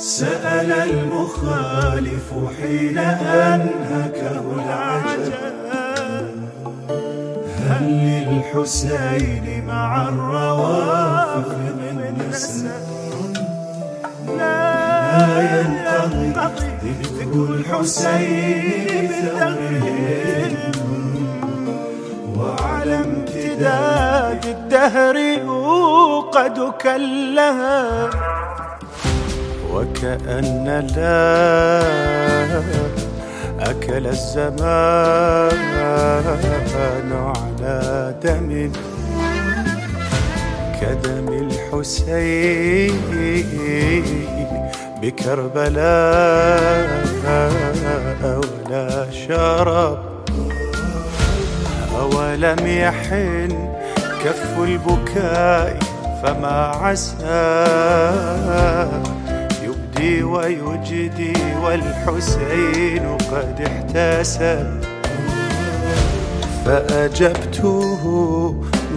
سأل المخالف حين أنهكه العجب هل للحسين مع الروافق من نسب لا ينقضي ذكر الحسين بثغرهم وعلى امتداد الدهر يوقد كاللهب وكأن لا أكل الزمان على دم كدم الحسين بكربلاء ولا شرب أولم يحن كف البكاء فما عسى يبدي ويجدي والحسين قد احتسب. فأجبته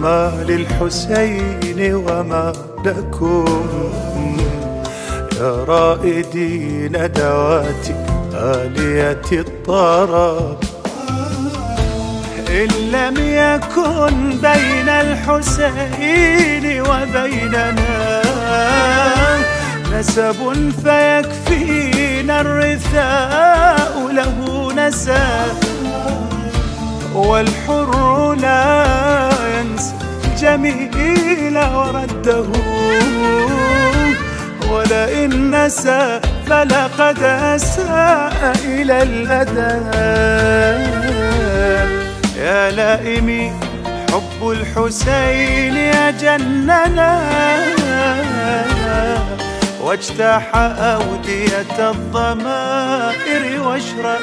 ما للحسين وما لكم. يا رائدين دوات آلية الطرب. إن لم يكن بين الحسين وبيننا نسب فيكفينا الرثاء له نسب. والحر لا ينسى جميل ورده. ولئن نسى فلقد أساء إلى الأدب يا لائمي حب الحسين أجننا. واجتاح أودية الضمائر واشرأ